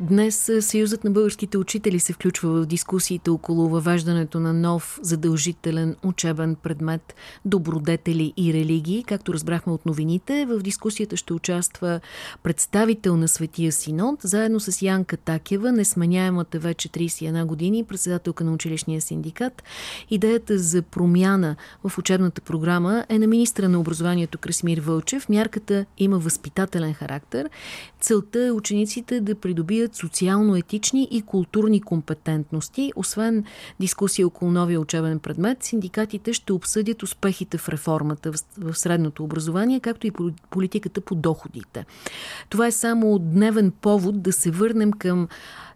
Днес Съюзът на българските учители се включва в дискусиите около въвеждането на нов задължителен учебен предмет добродетели и религии. Както разбрахме от новините, в дискусията ще участва представител на Светия Синод, заедно с Янка Такева, несменяемата вече 31 години, председателка на училищния синдикат. Идеята за промяна в учебната програма е на министра на образованието Красмир Вълчев. Мярката има възпитателен характер. Целта е учениците да придобият развият социално-етични и културни компетентности. Освен дискусия около новия учебен предмет, синдикатите ще обсъдят успехите в реформата в средното образование, както и политиката по доходите. Това е само дневен повод да се върнем към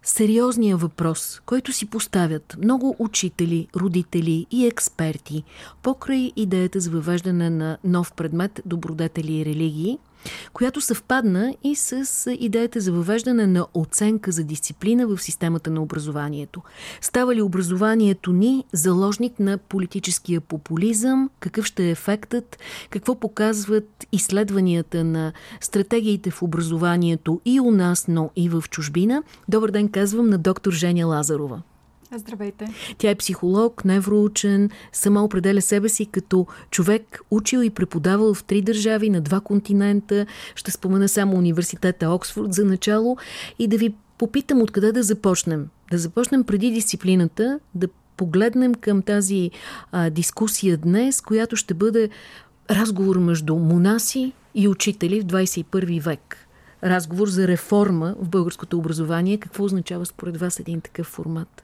сериозния въпрос, който си поставят много учители, родители и експерти покрай идеята за въвеждане на нов предмет добродетели и религии – която съвпадна и с идеята за въвеждане на оценка за дисциплина в системата на образованието. Става ли образованието ни заложник на политическия популизъм? Какъв ще е ефектът? Какво показват изследванията на стратегиите в образованието и у нас, но и в чужбина? Добър ден казвам на доктор Женя Лазарова. Здравейте. Тя е психолог, невроучен, сама определя себе си като човек, учил и преподавал в три държави на два континента. Ще спомена само университета Оксфорд за начало и да ви попитам откъде да започнем. Да започнем преди дисциплината, да погледнем към тази а, дискусия днес, която ще бъде разговор между монаси и учители в 21 век. Разговор за реформа в българското образование. Какво означава според вас един такъв формат?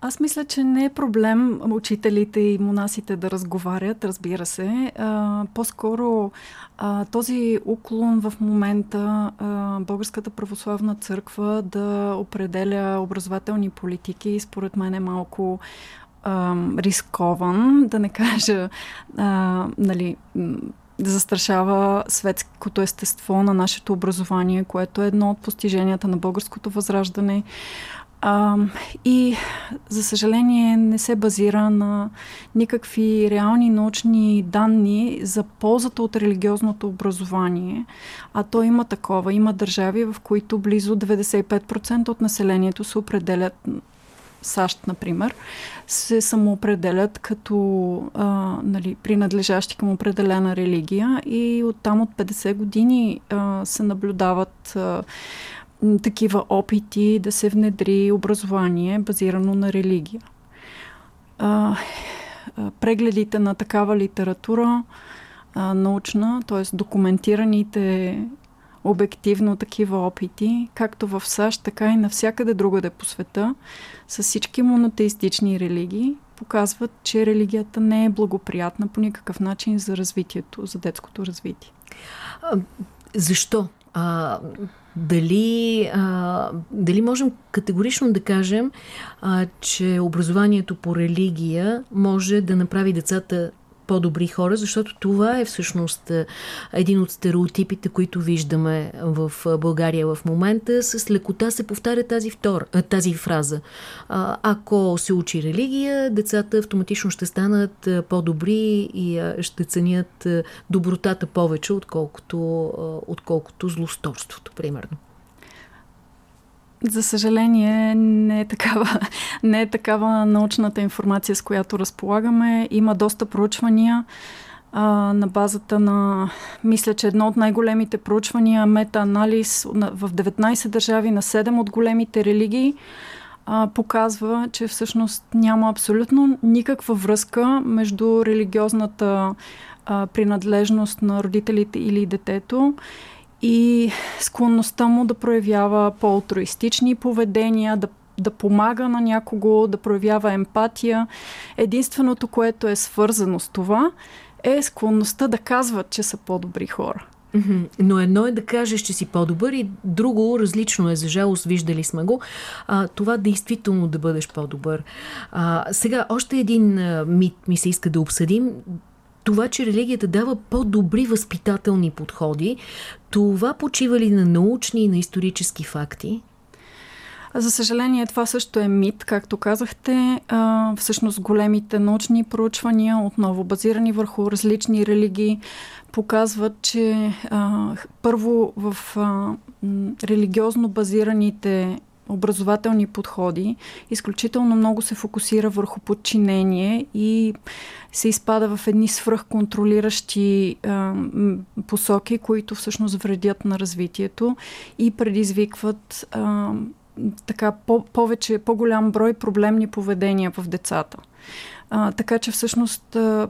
Аз мисля, че не е проблем учителите и монасите да разговарят, разбира се. по-скоро този уклон в момента а, Българската православна църква да определя образователни политики, според мен е малко а, рискован, да не кажа, а, нали, да застрашава светското естество на нашето образование, което е едно от постиженията на българското възраждане. А, и, за съжаление, не се базира на никакви реални научни данни за ползата от религиозното образование. А то има такова. Има държави, в които близо 95% от населението се определят САЩ, например, се самоопределят като а, нали, принадлежащи към определена религия и оттам от 50 години а, се наблюдават а, такива опити да се внедри образование базирано на религия. А, прегледите на такава литература а, научна, т.е. документираните обективно такива опити, както в САЩ, така и навсякъде другаде по света, с всички монотеистични религии, показват, че религията не е благоприятна по никакъв начин за развитието, за детското развитие. Защо? А, дали, а, дали можем категорично да кажем, а, че образованието по религия може да направи децата по-добри хора, защото това е всъщност един от стереотипите, които виждаме в България в момента. С лекота се повтаря тази, втор, тази фраза. Ако се учи религия, децата автоматично ще станат по-добри и ще ценят добротата повече, отколкото, отколкото злосторството, примерно. За съжаление, не е, такава, не е такава научната информация, с която разполагаме. Има доста проучвания а, на базата на, мисля, че едно от най-големите проучвания, мета-анализ в 19 държави на 7 от големите религии, а, показва, че всъщност няма абсолютно никаква връзка между религиозната а, принадлежност на родителите или детето и склонността му да проявява по-алтруистични поведения, да да помага на някого, да проявява емпатия. Единственото, което е свързано с това, е склонността да казват, че са по-добри хора. Но едно е да кажеш, че си по-добър и друго различно е, за жалост, виждали сме го, а, това действително да бъдеш по-добър. сега, още един а, мит ми се иска да обсъдим това, че религията дава по-добри възпитателни подходи, това почива ли на научни и на исторически факти? За съжаление, това също е мит, както казахте. Всъщност големите научни проучвания, отново базирани върху различни религии, показват, че първо в религиозно базираните образователни подходи, изключително много се фокусира върху подчинение и се изпада в едни свръхконтролиращи а, посоки, които всъщност вредят на развитието и предизвикват а, така по- повече, по-голям брой проблемни поведения в децата. А, така че всъщност а,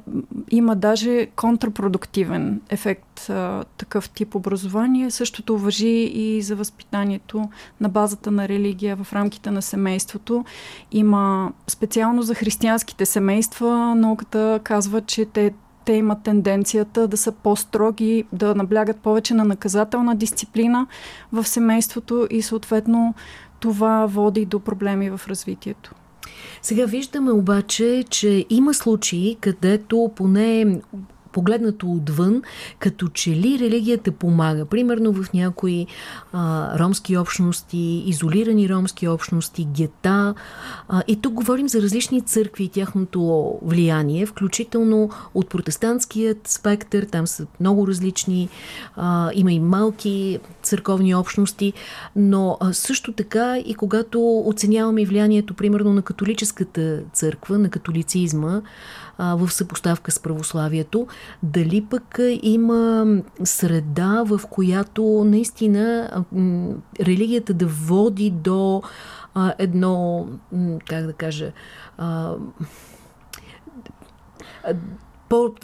има даже контрапродуктивен ефект а, такъв тип образование. Същото въжи и за възпитанието на базата на религия в рамките на семейството. Има специално за християнските семейства науката казва, че те те имат тенденцията да са по-строги, да наблягат повече на наказателна дисциплина в семейството и съответно това води до проблеми в развитието. Сега виждаме обаче, че има случаи, където поне погледнато отвън, като че ли религията помага. Примерно в някои а, ромски общности, изолирани ромски общности, гета. А, и тук говорим за различни църкви и тяхното влияние, включително от протестантският спектър, там са много различни, а, има и малки църковни общности, но а, също така и когато оценяваме влиянието, примерно на католическата църква, на католицизма, а, в съпоставка с православието. Дали пък има среда, в която наистина религията да води до а, едно, как да кажа, а, по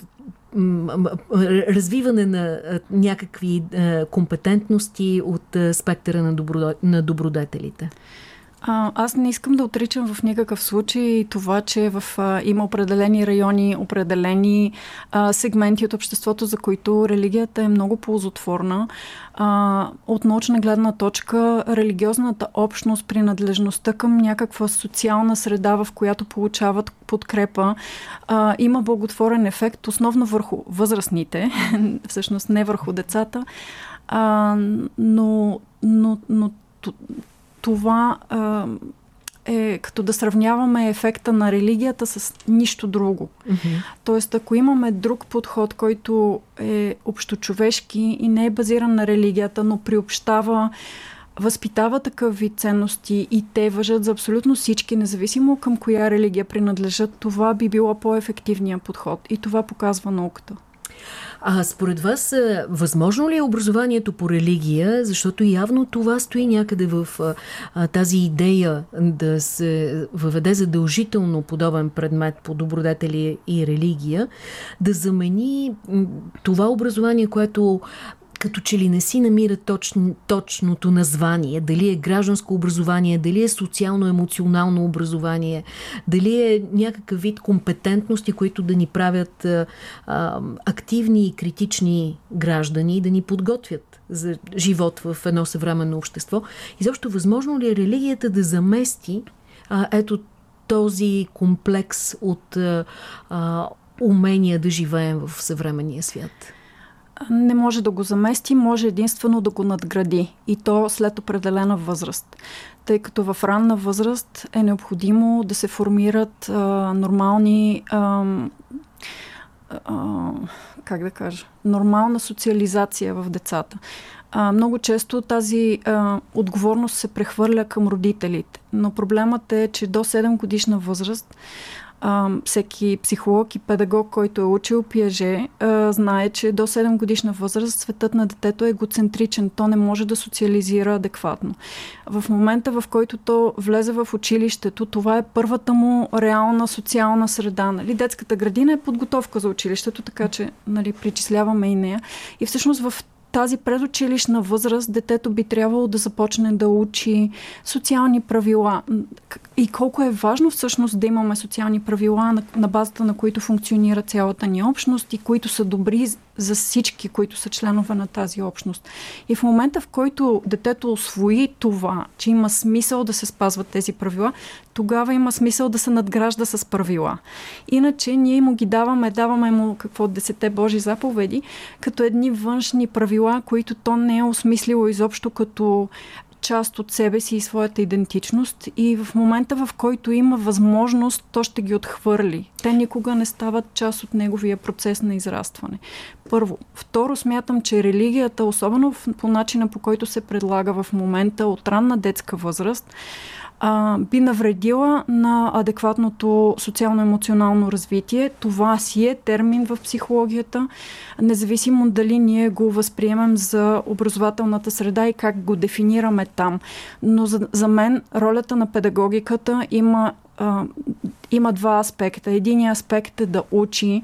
развиване на някакви компетентности от спектъра на, добро, на добродетелите? А, аз не искам да отричам в никакъв случай това, че в, а, има определени райони, определени а, сегменти от обществото, за които религията е много ползотворна. А, от научна гледна точка, религиозната общност, принадлежността към някаква социална среда, в която получават подкрепа, а, има благотворен ефект, основно върху възрастните, всъщност не върху децата. А, но, но, но това а, е като да сравняваме ефекта на религията с нищо друго. Mm-hmm. Тоест, ако имаме друг подход, който е общочовешки и не е базиран на религията, но приобщава възпитава такъв вид ценности и те въжат за абсолютно всички, независимо към коя религия принадлежат, това би било по-ефективният подход. И това показва науката. А според вас, възможно ли е образованието по религия, защото явно това стои някъде в а, тази идея да се въведе задължително подобен предмет по добродетели и религия, да замени това образование, което като че ли не си намира точно, точното название, дали е гражданско образование, дали е социално-емоционално образование, дали е някакъв вид компетентности, които да ни правят а, активни и критични граждани и да ни подготвят за живот в едно съвременно общество. Изобщо възможно ли е религията да замести а, ето този комплекс от а, умения да живеем в съвременния свят? Не може да го замести, може единствено да го надгради и то след определена възраст. Тъй като в ранна възраст е необходимо да се формират а, нормални а, а, как да кажа, нормална социализация в децата. А, много често тази а, отговорност се прехвърля към родителите. Но проблемът е, че до 7 годишна възраст всеки психолог и педагог, който е учил Пиаже, а, знае, че до 7 годишна възраст светът на детето е егоцентричен. То не може да социализира адекватно. В момента, в който то влезе в училището, това е първата му реална социална среда. Нали? Детската градина е подготовка за училището, така че нали, причисляваме и нея. И всъщност в тази предучилищна възраст детето би трябвало да започне да учи социални правила. И колко е важно всъщност да имаме социални правила, на, на базата на които функционира цялата ни общност и които са добри за всички, които са членове на тази общност. И в момента, в който детето освои това, че има смисъл да се спазват тези правила, тогава има смисъл да се надгражда с правила. Иначе ние му ги даваме, даваме му какво десете Божи заповеди, като едни външни правила, които то не е осмислило изобщо като част от себе си и своята идентичност и в момента, в който има възможност, то ще ги отхвърли. Те никога не стават част от неговия процес на израстване. Първо. Второ, смятам, че религията, особено по начина по който се предлага в момента от ранна детска възраст, а, би навредила на адекватното социално-емоционално развитие. Това си е термин в психологията, независимо дали ние го възприемем за образователната среда и как го дефинираме там. Но за, за мен ролята на педагогиката има има два аспекта. Единият аспект е да учи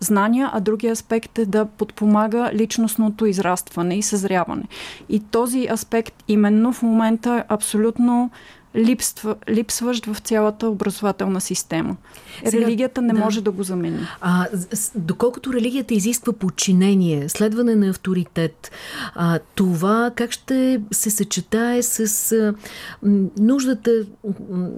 знания, а другия аспект е да подпомага личностното израстване и съзряване. И този аспект именно в момента е абсолютно липсва, липсващ в цялата образователна система. Сега, религията не да. може да го замени. А, доколкото религията изисква подчинение, следване на авторитет, а, това как ще се съчетае с а, нуждата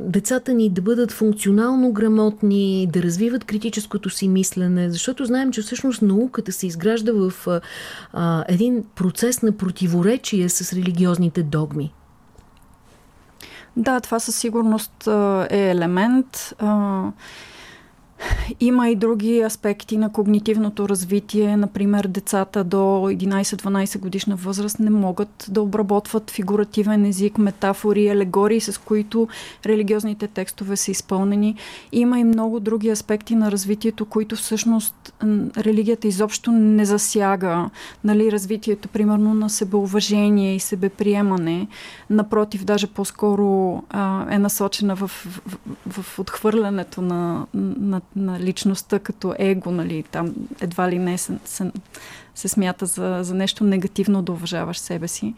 децата ни да бъдат функционално грамотни, да развиват критическото си мислене, защото знаем, че всъщност науката се изгражда в а, един процес на противоречие с религиозните догми. Да, това със сигурност е елемент. Има и други аспекти на когнитивното развитие. Например, децата до 11-12 годишна възраст не могат да обработват фигуративен език, метафори, алегории, с които религиозните текстове са изпълнени. Има и много други аспекти на развитието, които всъщност религията изобщо не засяга. Нали, развитието, примерно, на себеуважение и себеприемане. Напротив, даже по-скоро а, е насочена в, в, в, отхвърлянето на, на на личността като его, нали, там едва ли не се, се, се смята за, за нещо негативно да уважаваш себе си.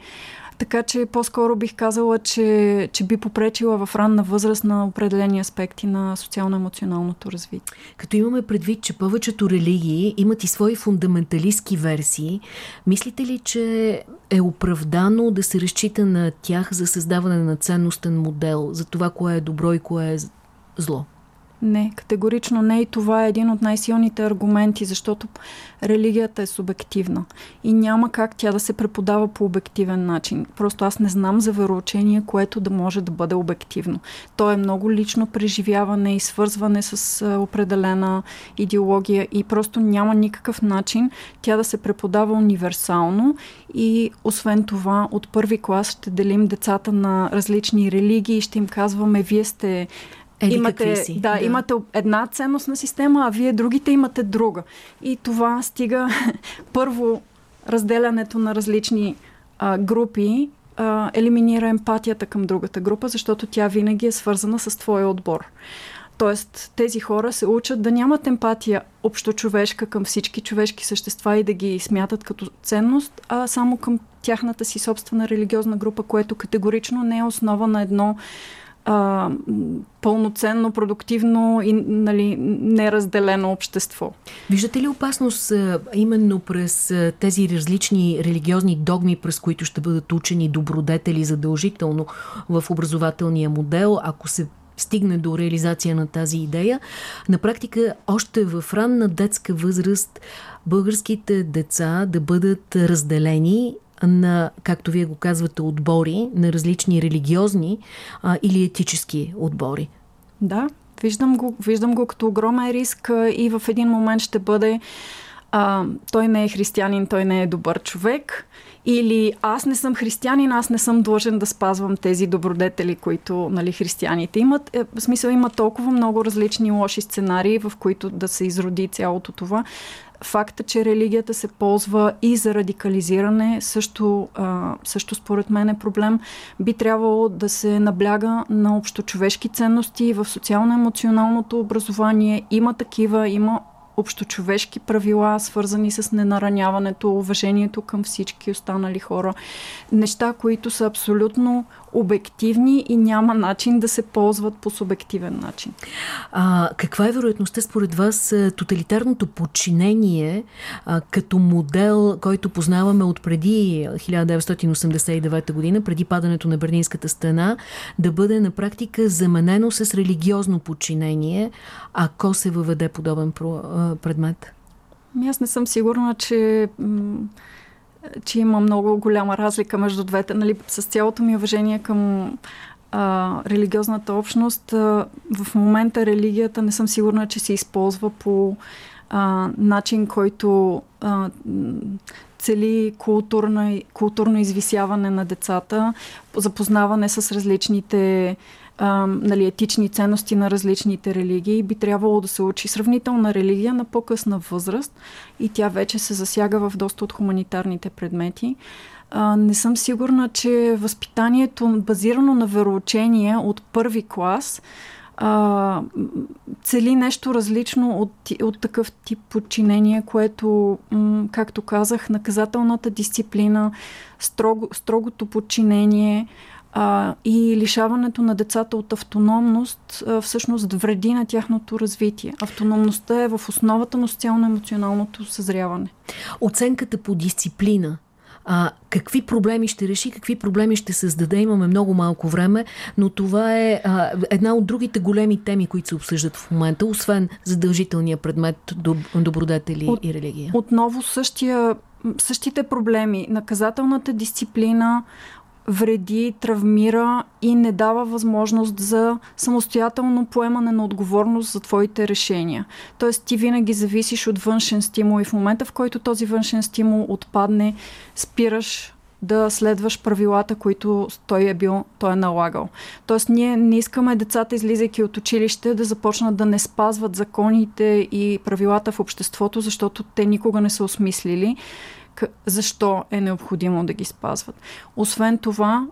Така че по-скоро бих казала, че, че би попречила в ранна възраст на определени аспекти на социално-емоционалното развитие. Като имаме предвид, че повечето религии имат и свои фундаменталистски версии, мислите ли, че е оправдано да се разчита на тях за създаване на ценностен модел за това, кое е добро и кое е зло? Не, категорично не и това е един от най-силните аргументи, защото религията е субективна и няма как тя да се преподава по обективен начин. Просто аз не знам за вероучение, което да може да бъде обективно. То е много лично преживяване и свързване с определена идеология и просто няма никакъв начин тя да се преподава универсално и освен това от първи клас ще делим децата на различни религии ще им казваме вие сте Еди имате, си. Да, да, имате една ценностна система, а вие другите имате друга. И това стига първо разделянето на различни а, групи, а, елиминира емпатията към другата група, защото тя винаги е свързана с твоя отбор. Тоест, тези хора се учат да нямат емпатия общочовешка към всички човешки същества и да ги смятат като ценност, а само към тяхната си собствена религиозна група, което категорично не е основа на едно а, пълноценно, продуктивно и нали, неразделено общество. Виждате ли опасност а, именно през а, тези различни религиозни догми, през които ще бъдат учени добродетели задължително в образователния модел, ако се стигне до реализация на тази идея. На практика, още в ранна детска възраст българските деца да бъдат разделени на, както вие го казвате, отбори, на различни религиозни а, или етически отбори. Да, виждам го, виждам го като огромен риск и в един момент ще бъде а, той не е християнин, той не е добър човек. Или аз не съм християнин, аз не съм длъжен да спазвам тези добродетели, които нали, християните имат. Е, в смисъл има толкова много различни лоши сценарии, в които да се изроди цялото това факта, че религията се ползва и за радикализиране, също, също според мен е проблем. Би трябвало да се набляга на общочовешки ценности в социално-емоционалното образование. Има такива, има общочовешки правила, свързани с ненараняването, уважението към всички останали хора. Неща, които са абсолютно обективни и няма начин да се ползват по субективен начин. А, каква е вероятността според вас тоталитарното подчинение а, като модел, който познаваме от преди 1989 година, преди падането на Берлинската стена, да бъде на практика заменено с религиозно подчинение, ако се въведе подобен предмет? Ами аз не съм сигурна, че че има много голяма разлика между двете. Нали, с цялото ми уважение към а, религиозната общност, а, в момента религията не съм сигурна, че се използва по а, начин, който а, цели културно, културно извисяване на децата, запознаване с различните нали, етични ценности на различните религии. Би трябвало да се учи сравнителна религия на по-късна възраст и тя вече се засяга в доста от хуманитарните предмети. Не съм сигурна, че възпитанието, базирано на вероучение от първи клас, цели нещо различно от, от такъв тип подчинение, което, както казах, наказателната дисциплина, строго, строгото подчинение а, и лишаването на децата от автономност а, всъщност вреди на тяхното развитие. Автономността е в основата на социално-емоционалното съзряване. Оценката по дисциплина а, какви проблеми ще реши, какви проблеми ще създаде. Имаме много малко време, но това е а, една от другите големи теми, които се обсъждат в момента, освен задължителния предмет добродетели от, и религия. Отново същия, същите проблеми. Наказателната дисциплина, вреди, травмира и не дава възможност за самостоятелно поемане на отговорност за твоите решения. Тоест ти винаги зависиш от външен стимул и в момента, в който този външен стимул отпадне, спираш да следваш правилата, които той е бил, той е налагал. Тоест ние не искаме децата, излизайки от училище, да започнат да не спазват законите и правилата в обществото, защото те никога не са осмислили защо е необходимо да ги спазват. Освен това,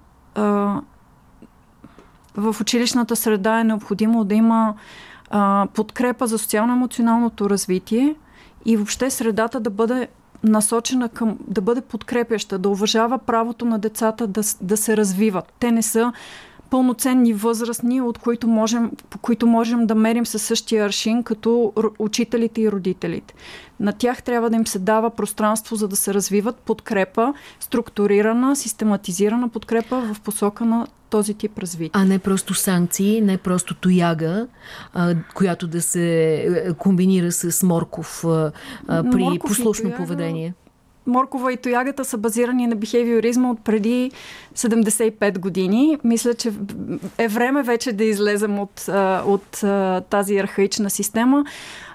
в училищната среда е необходимо да има подкрепа за социално-емоционалното развитие и въобще средата да бъде насочена към да бъде подкрепяща, да уважава правото на децата да, да се развиват. Те не са пълноценни възрастни, от които можем, по които можем да мерим със същия аршин, като учителите и родителите. На тях трябва да им се дава пространство, за да се развиват подкрепа, структурирана, систематизирана подкрепа в посока на този тип развитие. А не просто санкции, не просто тояга, а, която да се е, комбинира с морков а, при морков послушно тояга, поведение. Моркова и Тоягата са базирани на бихевиоризма от преди 75 години. Мисля, че е време вече да излезем от, от тази архаична система.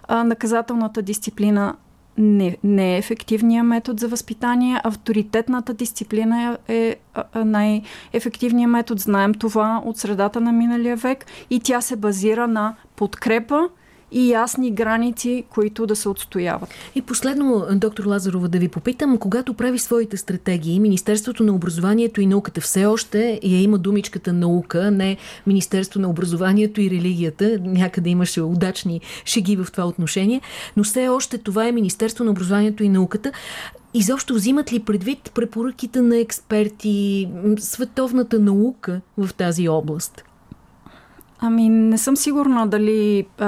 Наказателната дисциплина не, не е ефективният метод за възпитание. Авторитетната дисциплина е най-ефективният метод. Знаем това от средата на миналия век и тя се базира на подкрепа и ясни граници, които да се отстояват. И последно, доктор Лазарова, да ви попитам, когато прави своите стратегии, Министерството на образованието и науката все още я има думичката наука, не Министерство на образованието и религията, някъде имаше удачни шеги в това отношение, но все още това е Министерство на образованието и науката. Изобщо взимат ли предвид препоръките на експерти, световната наука в тази област? Ами не съм сигурна дали а,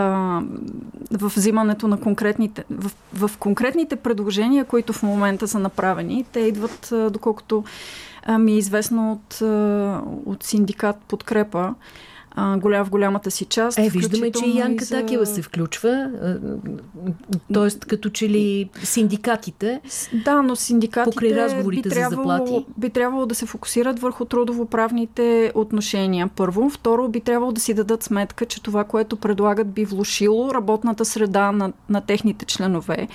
в взимането на конкретните, в, в конкретните предложения, които в момента са направени, те идват, а, доколкото а, ми е известно от, а, от синдикат подкрепа, а, голям, в голямата си част. Е, виждаме, че и Янка за... Такива се включва. Тоест, като че ли синдикатите. Да, но синдикатите покрай разговорите би трябвало, за заплати. би трябвало да се фокусират върху трудовоправните отношения. Първо. Второ, би трябвало да си дадат сметка, че това, което предлагат, би влушило работната среда на, на техните членове.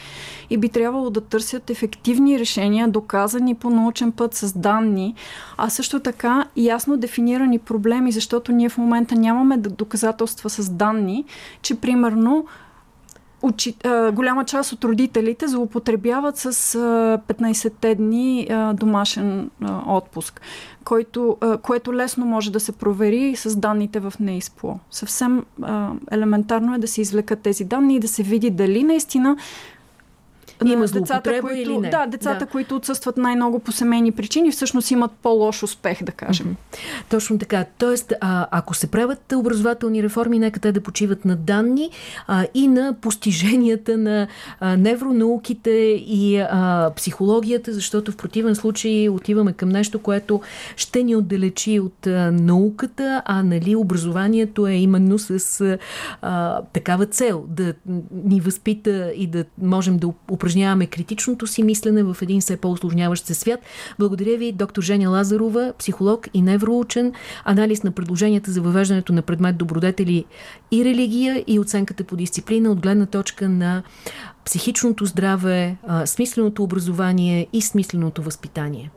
И би трябвало да търсят ефективни решения, доказани по научен път с данни, а също така ясно дефинирани проблеми, защото ние в момента момента нямаме доказателства с данни, че примерно учи, а, голяма част от родителите злоупотребяват с а, 15-те дни а, домашен а, отпуск, който, а, което лесно може да се провери с данните в НЕИСПО. Съвсем а, елементарно е да се извлекат тези данни и да се види дали наистина има децата, които, или не. Да, децата, да. които отсъстват най-много по семейни причини, всъщност имат по-лош успех, да кажем. Точно така. Тоест, а, ако се правят образователни реформи, нека те да почиват на данни а, и на постиженията на а, невронауките и а, психологията, защото в противен случай отиваме към нещо, което ще ни отдалечи от а, науката, а нали образованието е именно с а, такава цел да ни възпита и да можем да упражняваме упражняваме критичното си мислене в един все по-осложняващ се свят. Благодаря ви, доктор Женя Лазарова, психолог и невроучен, анализ на предложенията за въвеждането на предмет добродетели и религия и оценката по дисциплина от гледна точка на психичното здраве, смисленото образование и смисленото възпитание.